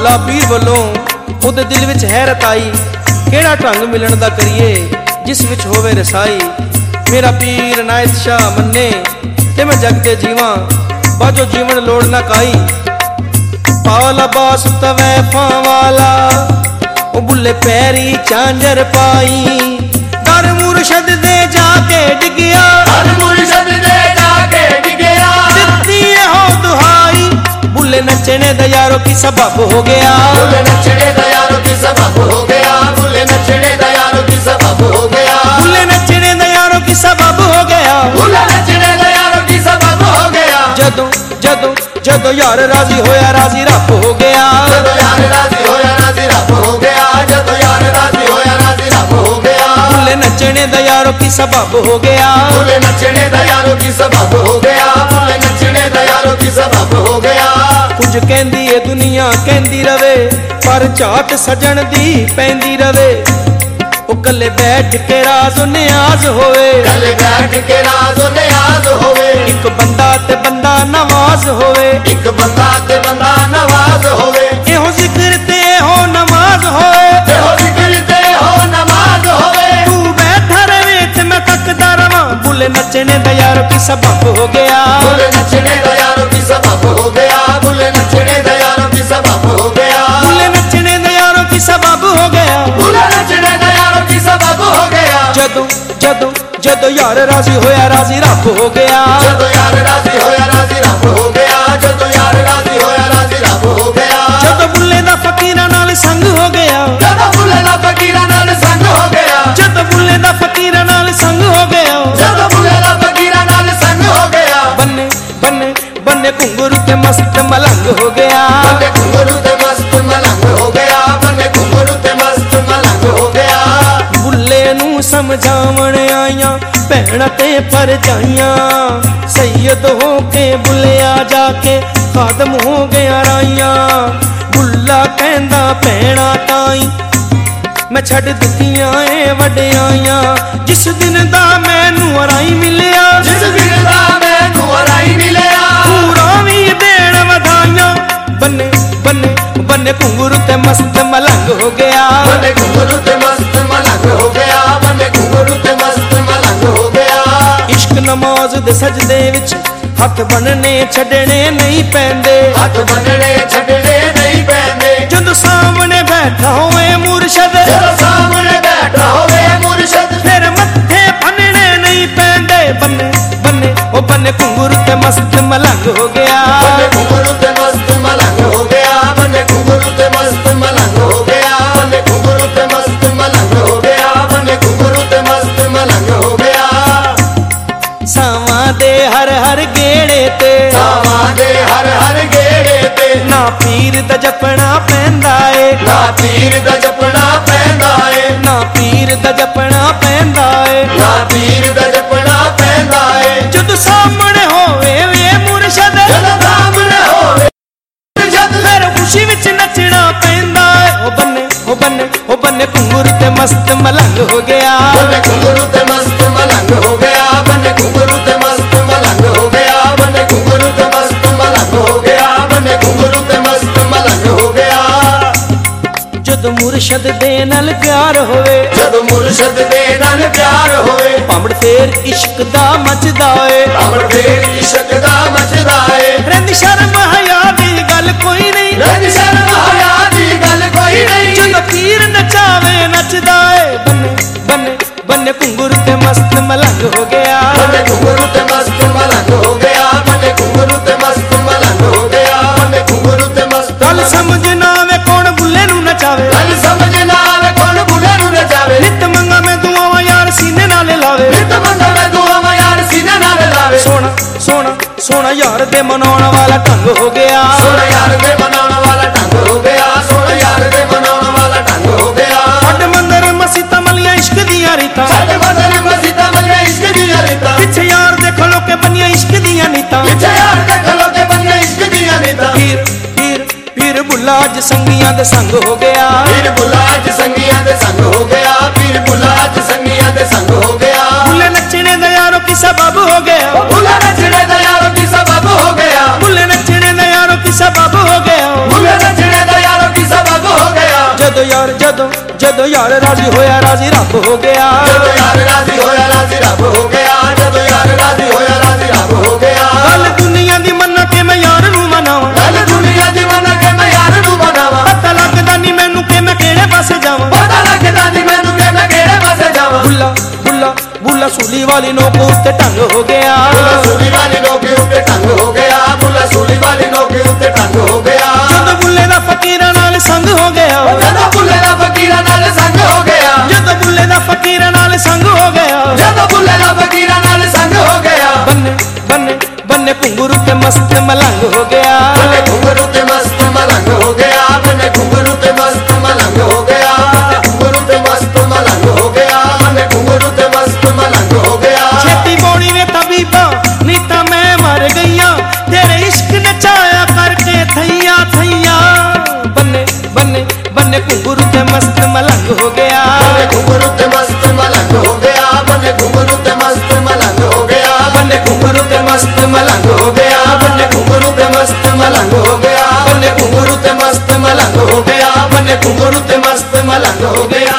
ਭੋਲਾ ਪੀਰ ਵੱਲੋਂ ਉਹਦੇ ਦਿਲ ਵਿੱਚ ਹੈਰਤ ਆਈ। ਕਿਹੜਾ ਢੰਗ ਮਿਲਣ ਦਾ ਕਰੀਏ, ਜਿਸ ਵਿੱਚ ਹੋਵੇ ਰਸਾਈ। ਮੇਰਾ ਪੀਰ ਨਾਇਤ ਸ਼ਾਹ ਮੰਨੇ ਤੇ ਮੈਂ ਜਗ ਤੇ ਜੀਵਾਂ, ਬਾਜੋ ਜੀਵਨ ਲੋੜ ਨਾ ਕਾਈ। ਪਾਲਾ ਬਾਸ ਤਵੈ ਫਾਵਾਲਾ ਉਹ ਬੁੱਲੇ ਪੈਰੀ ਚਾਂਜਰ ਪਾਈ। ਦਰ ਮੁਰਸ਼ਦ ਦੇ ਜਾ ਕੇ ਡਿੱਗਿਆ। ਹਰ ਬੁੱਲੇ ਨੱਚਣੇ ਦਾ ਯਾਰੋ ਕੀ ਸਬਬ ਹੋ ਗਿਆ ਬੁੱਲੇ ਨੱਚਣੇ ਦਾ ਯਾਰੋ ਕੀ ਸਬਬ ਹੋ ਗਿਆ ਬੁੱਲੇ ਨੱਚਣੇ ਦਾ ਯਾਰੋ ਕੀ ਸਬਬ ਹੋ ਗਿਆ ਬੁੱਲੇ ਨੱਚਣੇ ਦਾ ਯਾਰੋ ਕੀ ਸਬਬ ਹੋ ਗਿਆ ਬੁੱਲੇ ਨੱਚਣੇ ਦਾ ਯਾਰੋ ਕੀ ਸਬਬ ਹੋ ਗਿਆ ਜਦੋਂ ਜਦੋਂ ਜਦੋਂ ਯਾਰ ਰਾਜ਼ੀ ਹੋਇਆ ਰਾਜ਼ੀ ਰੱਬ ਹੋ ਗਿਆ ਜਦੋਂ ਯਾਰ ਰਾਜ਼ੀ ਹੋਇਆ ਰਾਜ਼ੀ ਰੱਬ ਹੋ ਗਿਆ ਜਦੋਂ ਯਾਰ ਰਾਜ਼ੀ ਹੋਇਆ ਰਾਜ਼ੀ ਰੱਬ ਹੋ ਗਿਆ ਬੁੱਲੇ ਨੱਚਣੇ ਦਾ ਯਾਰੋ ਕੀ ਸਬਬ ਹੋ ਗਿਆ ਬੁੱਲੇ ਨੱਚਣੇ ਦਾ ਯਾਰੋ ਕੀ ਸਬਬ ਹੋ ਗਿਆ ਬੁੱਲੇ ਨੱਚਣੇ ਦਾ ਯਾਰੋ ਕੀ ਸਬਬ ਹੋ ਗਿਆ ਕੁਝ ਕਹਿੰਦੀ ਏ ਦੁਨੀਆ ਕਹਿੰਦੀ ਰਵੇ ਪਰ ਝਾਟ ਸਜਣ ਦੀ ਪੈਂਦੀ ਰਵੇ। ਉਹ ਕੱਲੇ ਬੈਠ ਕੇ ਰਾਜ਼ ਨਿਆਜ਼ ਹੋਵੇ। ਕੱਲੇ ਬੈਠ ਕੇ ਰਾਜ਼ੋ ਨਿਆਜ਼ ਹੋਵੇ। ਇੱਕ ਬੰਦਾ ਤੇ ਬੰਦਾ ਨਵਾਜ਼ ਹੋਵੇ। ਇੱਕ ਬੰਦਾ ਤੇ ਬੰਦਾ ਨਵਾਜ਼ ਹੋਵੇ। ਇਹੋ ਜ਼ਿਕਰ ਤੇ ਇਹੋ ਨਮਾਜ਼ ਹੋਵੇ। ਇਹੋ ਜ਼ਿਕਰ ਤੇ ਹੋ ਨਮਾਜ਼ ਹੋਵੇ। ਤੂੰ ਬੈਠਾ ਰਵੇਂ ਤੇ ਮੈਂ ਤੱਕਦਾ ਰਵਾਂ। ਬੁੱਲੇ ਨੱਚਣੇ ਦਾ ਯਾਰ ਕੀ ਸਬਬ ਹੋ ਗਿਆ। ਯਾਰ ਰਾਜ਼ੀ ਹੋਇਆ ਰਾਜ਼ੀ ਰੱਬ ਹੋ ਗਿਆ ਜਦੋਂ ਯਾਰ ਰਾਜ਼ੀ ਹੋਇਆ ਰਾਜ਼ੀ ਰੱਬ ਹੋ ਗਿਆ ਜਦੋਂ ਯਾਰ ਰਾਜ਼ੀ ਹੋਇਆ ਰਾਜ਼ੀ ਰੱਬ ਹੋ ਗਿਆ ਜਦੋਂ ਬੁੱਲੇ ਦਾ ਫਕੀਰਾਂ ਨਾਲ ਸੰਗ ਹੋ ਗਿਆ ਜਦੋਂ ਬੁੱਲੇ ਦਾ ਫਕੀਰਾਂ ਨਾਲ ਸੰਗ ਹੋ ਗਿਆ ਜਦੋਂ ਬੁੱਲੇ ਦਾ ਫਕੀਰਾਂ ਨਾਲ ਸੰਗ ਹੋ ਗਿਆ ਜਦੋਂ ਬੁੱਲੇ ਦਾ ਫਕੀਰਾਂ ਨਾਲ ਸੰਗ ਹੋ ਗਿਆ ਬੰਨੇ ਬੰਨੇ ਬੰਨੇ ਘੁੰਗਰੂ ਤੇ ਮਸਤ ਮਲੰਗ ਹੋ ਗਿਆ ਘੁੰਗਰੂ ਤੇ ਮਸਤ ਮਲੰਗ ਹੋ ਗਿਆ ਬੰਦੇ ਘੁੰਗਰੂ ਤੇ ਮਸਤ ਮਲੰਗ ਹੋ ਗਿਆ ਬੁੱਲੇ ਨੂੰ ਸਮਝਾਵਣ ਆਈਆਂ ਭੈਣਾਂ ਤੇ ਪਰਜਾਈਆਂ ਸੈਯਦ ਹੋ ਕੇ ਬੁੱਲਿਆ ਜਾ ਕੇ ਖਾਦਮ ਹੋ ਗਿਆ ਰਾਈਆਂ। ਬੁੱਲਾ ਕਹਿੰਦਾ ਭੈਣਾ ਤਾਈ ਮੈਂ ਛੱਡ ਦਿੱਤੀਆਂ ਏ ਵਡਿਆਈਆਂ। ਜਿਸ ਦਿਨ ਦਾ ਮੈਨੂੰ ਅਰਾਈ ਮਿਲਿਆ ਜਿਸ ਦਿਨ ਦਾ ਮੈਨੂੰ ਹਰਾਈ ਮਿਲਿਆ। ਪੂਰਾ ਵੀ ਦੇਣ ਵਧਾਈਆਂ। ਬੰਨੇ ਬੰਨੇ ਬੰਨੇ ਘੁੰਗਰੂ ਤੇ ਮਸਤ ਮਲੰਗ ਹੋ ਗਿਆ। ਬੰਦੇ ਘੁੰਗਰੂ ਤੇ ਮਸਤ ਮਲੰਗ ਹੋ ਗਿਆ। ਨਮਾਜ਼ ਦੇ ਸਜਦੇ ਵਿੱਚ ਹੱਥ ਬੰਨਣੇ ਛੱਡਣੇ ਨਹੀਂ ਪੈਂਦੇ। ਹੱਥ ਬੰਨਣੇ ਛੱਡਣੇ ਨਹੀਂ ਪੈਂਦੇ। ਜਦੋਂ ਸਾਹਮਣੇ ਬੈਠਾ ਹੋਵੇ ਮੁਰਸ਼ਦ ਜਦੋਂ ਸਾਹਮਣੇ ਬੈਠਾ ਹੋਵੇ ਮੁਰਸ਼ਦ। ਫਿਰ ਮੱਥੇ ਬੰਨਣੇ ਨਹੀਂ ਪੈਂਦੇ। ਬੰਨੇ ਬੰਨੇ ਉਹ ਬੰਨੇ ਘੁੰਗਰੂ ਤੇ ਮਸਤ ਮਲੰਗ ਹੋ ਗਿਆ। ਘੁੰਗਰੂ ਤੇ ਨਾ ਪੀਰ ਦਾ ਜਪਣਾ ਪੈਂਦਾ ਏ। ਨਾ ਪੀਰ ਦਾ ਜਪਣਾ ਪੈਂਦਾ ਏ। ਨਾ ਪੀਰ ਦਾ ਜਪਣਾ ਪੈਂਦਾ ਏ। ਨਾ ਪੀਰ ਦਾ ਜਪਣਾ ਪੈਂਦਾ ਏ। ਜਦੋਂ ਸਾਹਮਣੇ ਹੋਵੇ ਵੇ ਮੁਰਸ਼ਦ। ਜਦੋਂ ਸਾਹਮਣੇ ਹੋਵੇ ਜਦ ਫਿਰ ਖੁਸ਼ੀ ਵਿੱਚ ਨੱਚਣਾ ਪੈਂਦਾ ਏ। ਉਹ ਬੰਨੇ ਉਹ ਬੰਨੇ ਉਹ ਬੰਨੇ ਘੁੰਗਰੂ ਤੇ ਮਸਤ ਮਲੰਗ ਹੋ ਗਿਆ। ਘੁੰਗਰੂ ਤੇ ਮਸਤ ਮੁਰਸ਼ਦ ਦੇ ਨਾਲ ਪਿਆਰ ਹੋਵੇ। ਜਦੋਂ ਮੁਰਸ਼ਦ ਦੇ ਨਾਲ ਪਿਆਰ ਹੋਵੇ। ਪਾਮੜ ਫੇਰ ਇਸ਼ਕ ਦਾ ਮਚਦਾ ਏ। ਅਮਰ ਫੇਰ ਇਸ਼ਕ ਦਾ ਮਚਦਾ ਏ। ਰਹਿੰਦੀ ਸ਼ਰਮ ਹਯਾ ਦੀ ਗੱਲ ਕੋਈ ਨਹੀਂ। ਰੰਗ ਸ਼ਰਮ ਹਯਾ ਦੀ ਗੱਲ ਕੋਈ ਨਹੀਂ। ਜਦੋਂ ਪੀਰ ਨਚਾਵੇ ਨੱਚਦਾ ਏ। ਬੰਨੇ ਬੰਨੇ ਬੰਨੇ ਘੁੰਗਰੂ ਤੇ ਮਸਤ ਮਲੰਗ ਹੋ ਗਿਆ ਦੇ ਮਨਾਉਣ ਵਾਲਾ ਢੰਗ ਹੋ ਗਿਆ। ਸੋਹਣਾ ਯਾਰ ਦੇ ਮਨਾਉਣ ਵਾਲਾ ਢੰਗ ਹੋ ਗਿਆ। ਸੋਹਣਾ ਯਾਰ ਦੇ ਮਨਾਉਣ ਵਾਲਾ ਢੰਗ ਹੋ ਗਿਆ। ਸਾਡੇ ਮੰਦਰ ਮਸੀਤਾਂ ਮਲੀਆਂ ਇਸ਼ਕ ਦੀਆਂ ਰੀਤਾਂ। ਸਾਡੇ ਮਦਰ ਮਸਜਿਦਾਂ ਮਲੀਆਂ ਇਸ਼ਕ ਦੀਆਂ ਰੀਤਾਂ। ਪਿੱਛੇ ਯਾਰ ਦੇਖੋ ਲੋਕੇ ਬੰਨੀਆਂ ਇਸ਼ਕ ਦੀਆਂ ਨੀਤਾਂ। ਪਿੱਛੇ ਯਾਰ ਦੇ ਖਲੋ ਕੇ ਬੰਨੇ ਇਸ਼ਕ ਦੀਆਂ ਰੀਤਾਂ ਪੀਰ ਪੀਰ ਪੀਰ ਬੁੱਲਾ ਅੱਜ ਸੰਗੀਆਂ ਦੇ ਸੰਗ ਹੋ ਗਿਆ। ਪੀਰ ਬੁਲਾਜ ਸੰਗੀਆਂ ਦੇ ਸੰਗ ਹੋ ਗਿਆ। ਪੀਰ ਬੁਲਾਜ ਸੰਗੀਆਂ ਦੇ ਸੰਗ ਹੋ ਗਿਆ। ਜਦੋਂ ਯਾਰ ਰਾਜੀ ਹੋਇਆ ਰਾਜੀ ਰੱਬ ਹੋ ਗਿਆ। ਜਦੋਂ ਯਾਰ ਰਾਜ਼ੀ ਹੋਇਆ ਰਾਜ਼ੀ ਰੱਬ ਹੋ ਗਿਆ। ਜਦੋਂ ਯਾਰ ਰਾਜ਼ੀ ਹੋਇਆ ਰਾਜ਼ੀ ਰੱਬ ਹੋ ਗਿਆ। ਗੱਲ ਦੁਨੀਆ ਦੀ ਮੰਨਾ ਕੇ ਮੈਂ ਯਾਰ ਨੂੰ ਮਨਾਵਾਂ। ਗੱਲ ਦੁਨੀਆ ਦੀ ਮੰਨ ਕੇ ਮੈਂ ਯਾਰ ਨੂੰ ਬਣਾਵਾਂ ਪਤਾ ਲੱਗਦਾ ਨਹੀਂ ਮੈਨੂੰ ਕਿ ਮੈਂ ਕਿਹੜੇ ਪਾਸੇ ਜਾਵਾਂ। ਪਤਾ ਲੱਗਦਾ ਨਹੀਂ ਮੈਨੂੰ ਕਿ ਮੈਂ ਕਿਹੜੇ ਪਾਸੇ ਜਾਵਾਂ। ਬੁੱਲਾ ਬੁੱਲਾ ਬੁੱਲਾ ਸੂਲੀ ਵਾਲੀ ਨੋਕ ਉੱਤੇ ਢੰਗ ਹੋ ਗਿਆ। ਬੁੱਲਾ ਸੂਲੀ ਵਾਲੀ ਨੌਕਰੀ ਉੱਤੇ ਟੰਗ ਹੋ ਗਿਆ। ਬੁੱਲਾ ਸੂਲੀ ਵਾਲੀ ਨੌਕਰੀ ਉੱਤੇ ਟੰਗ ਹੋ ਗਿਆ। ਜਦੋਂ ਬੁੱਲੇ ਦਾ ਫਕੀਰਾਂ ਨਾਲ ਸੰਗ ਹੋ ਗਿਆ। ਹੋ ਗਿਆ, ਬੰਨੇ ਘੁੰਗਰੂ ਤੇ ਮਸਤ ਮਲੰਗ ਹੋ ਗਿਆ, ਬੰਨੇ ਘੁੰਗਰੂ ਤੇ ਮਸਤ ਮਲੰਗ ਹੋ ਗਿਆ, ਬੰਨੇ ਘੁੰਗਰੂ ਤੇ ਮਸਤ ਮਲੰਗ ਹੋ ਗਿਆ।